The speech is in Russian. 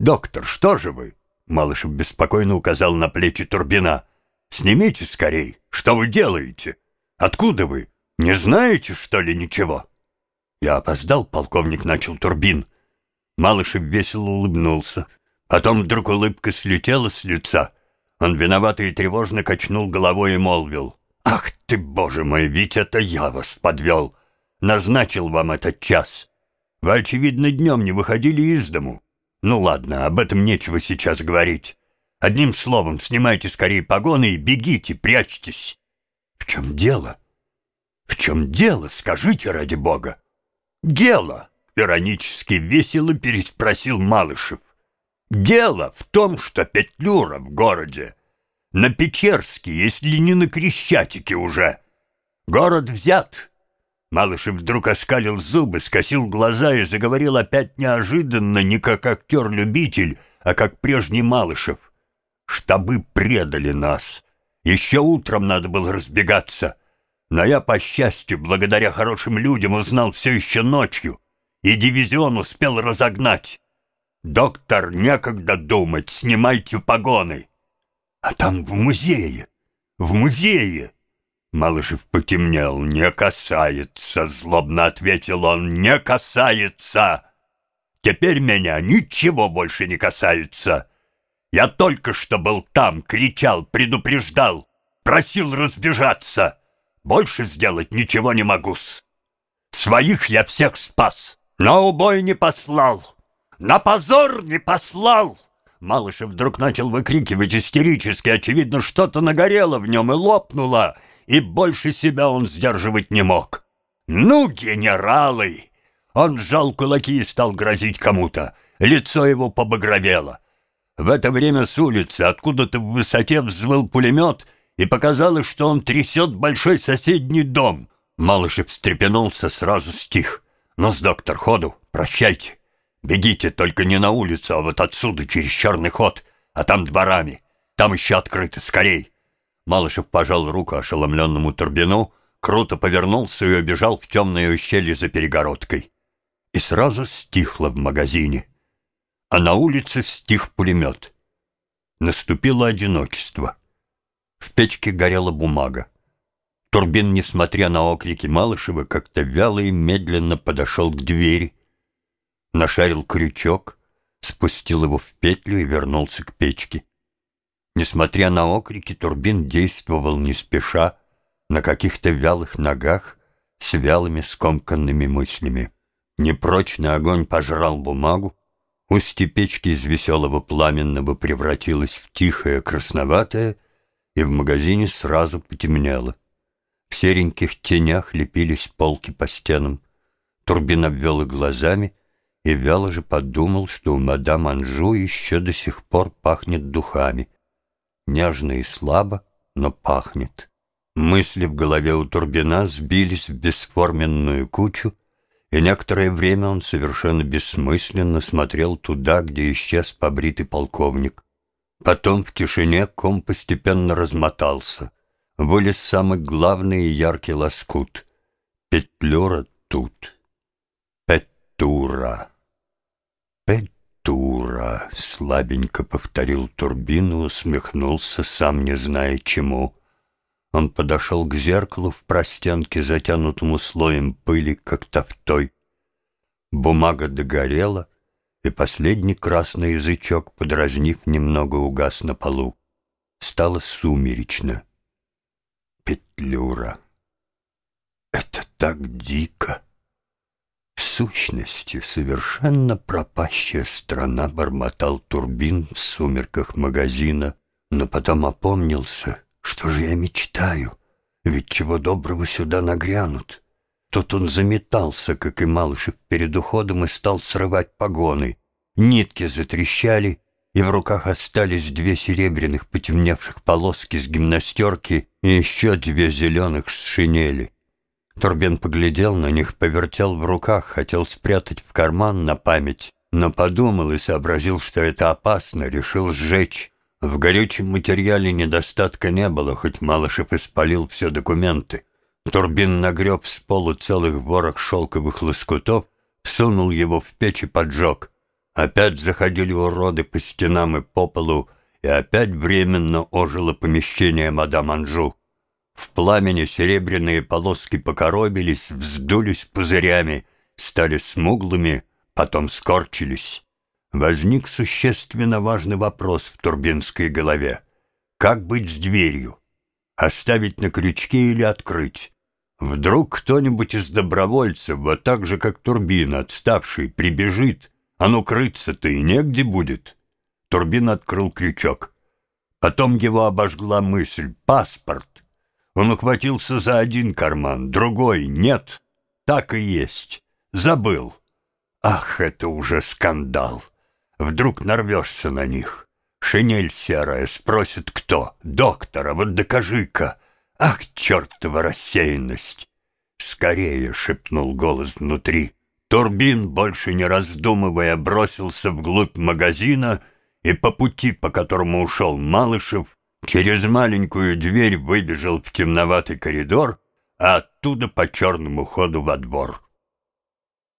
«Доктор, что же вы?» Малышев беспокойно указал на плечи Турбина. «Снимите скорей! Что вы делаете? Откуда вы? Не знаете, что ли, ничего?» Я опоздал, полковник начал Турбин. Малышев весело улыбнулся. Потом вдруг улыбка слетела с лица. Он виновато и тревожно качнул головой и молвил. «Ах ты, боже мой, ведь это я вас подвел! Назначил вам этот час. Вы, очевидно, днем не выходили из дому. Ну ладно, об этом нечего сейчас говорить. Одним словом, снимайте скорее погоны и бегите, прячьтесь. В чем дело? В чем дело, скажите ради бога? Дело, иронически весело переспросил Малышев. Дело в том, что Петлюра в городе. На Печерске, если не на Крещатике уже. Город взят, Малышев вдруг оскалил зубы, скосил глаза и заговорил опять неожиданно, не как актер-любитель, а как прежний Малышев. «Штабы предали нас. Еще утром надо было разбегаться. Но я, по счастью, благодаря хорошим людям, узнал все еще ночью, и дивизион успел разогнать. Доктор, некогда думать, снимайте погоны. А там в музее, в музее Малышев потемнел. «Не касается», — злобно ответил он, — «не касается. Теперь меня ничего больше не касается. Я только что был там, кричал, предупреждал, просил разбежаться. Больше сделать ничего не могу-с. Своих я всех спас, на убой не послал, на позор не послал». Малышев вдруг начал выкрикивать истерически, очевидно, что-то нагорело в нем и лопнуло — и больше себя он сдерживать не мог. «Ну, генералы!» Он сжал кулаки и стал грозить кому-то. Лицо его побагровело. В это время с улицы откуда-то в высоте взвыл пулемет, и показалось, что он трясет большой соседний дом. Малышев встрепенулся, сразу стих. «Ну, с доктор, ходу, прощайте. Бегите, только не на улицу, а вот отсюда, через черный ход, а там дворами. Там еще открыто, скорей!» Малышев пожал руку ошеломленному Турбину, круто повернулся и убежал в темное ущелье за перегородкой. И сразу стихло в магазине. А на улице стих пулемет. Наступило одиночество. В печке горела бумага. Турбин, несмотря на окрики Малышева, как-то вяло и медленно подошел к двери, нашарил крючок, спустил его в петлю и вернулся к печке. Несмотря на окрики, Турбин действовал не спеша, на каких-то вялых ногах, с вялыми скомканными мыслями. Непрочный огонь пожрал бумагу, устье печки из веселого пламенного превратилось в тихое красноватое, и в магазине сразу потемнело. В сереньких тенях лепились полки по стенам. Турбин обвел их глазами и вяло же подумал, что у мадам Анжу еще до сих пор пахнет духами нежно и слабо, но пахнет. Мысли в голове у Турбина сбились в бесформенную кучу, и некоторое время он совершенно бессмысленно смотрел туда, где исчез побритый полковник. Потом в тишине ком постепенно размотался. Вылез самый главный и яркий лоскут. Петлюра тут. Слабенько повторил турбину, усмехнулся, сам не зная чему. Он подошел к зеркалу в простенке, затянутому слоем пыли, как тофтой. Бумага догорела, и последний красный язычок, подразнив, немного угас на полу. Стало сумеречно. Петлюра. Это так дико! Сущности, совершенно пропащая страна бормотал турбин в сумерках магазина, но потом опомнился, что же я мечтаю, ведь чего доброго сюда нагрянут. Тут он заметался, как и Малышев перед уходом, и стал срывать погоны. Нитки затрещали, и в руках остались две серебряных потемневших полоски с гимнастерки и еще две зеленых с шинели. Турбин поглядел на них, повертел в руках, хотел спрятать в карман на память, но подумал и сообразил, что это опасно, решил сжечь. В горючем материале недостатка не было, хоть Малышев испалил все документы. Турбин нагреб с полу целых ворох шелковых лоскутов, всунул его в печь и поджег. Опять заходили уроды по стенам и по полу, и опять временно ожило помещение мадам Анжу. В пламени серебряные полоски покоробились, вздулись пузырями, стали смуглыми, потом скорчились. Возник существенно важный вопрос в турбинской голове. Как быть с дверью? Оставить на крючке или открыть? Вдруг кто-нибудь из добровольцев, вот так же, как Турбин, отставший, прибежит, а ну крыться-то и негде будет. Турбин открыл крючок. Потом его обожгла мысль — паспорт. Он ухватился за один карман, другой — нет. Так и есть. Забыл. Ах, это уже скандал. Вдруг нарвешься на них. Шинель серая, спросит кто? Доктора, вот докажи-ка. Ах, чертова рассеянность! Скорее, шепнул голос внутри. Турбин, больше не раздумывая, бросился вглубь магазина и по пути, по которому ушел Малышев, через маленькую дверь выбежал в темноватый коридор, а оттуда по черному ходу во двор.